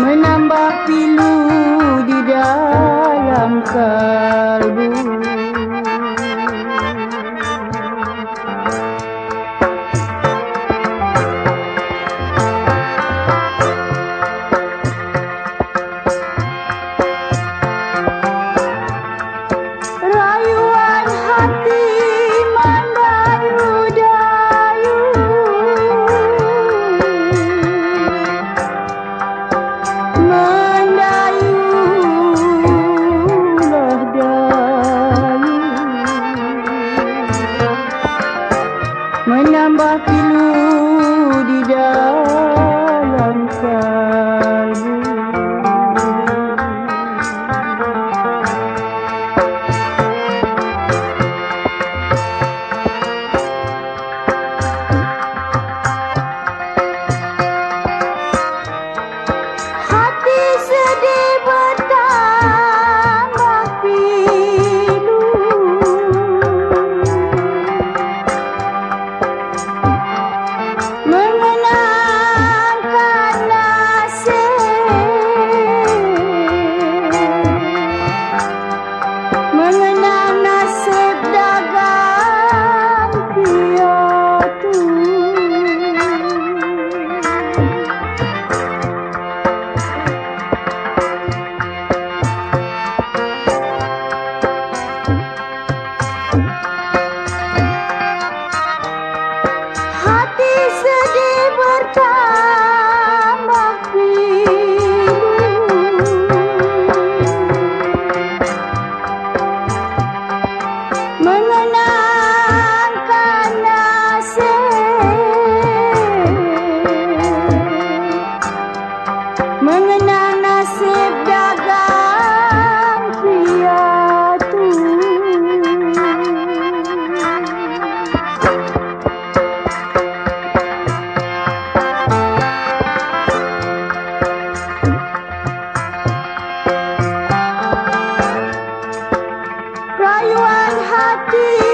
menambah pilu di dalam kalbu. Rayuan hati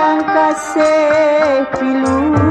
yang kasih pilu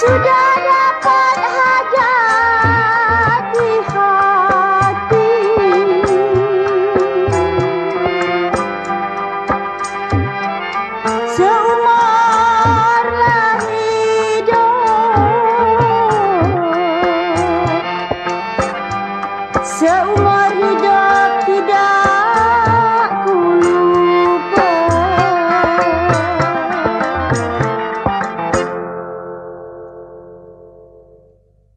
sudah dapat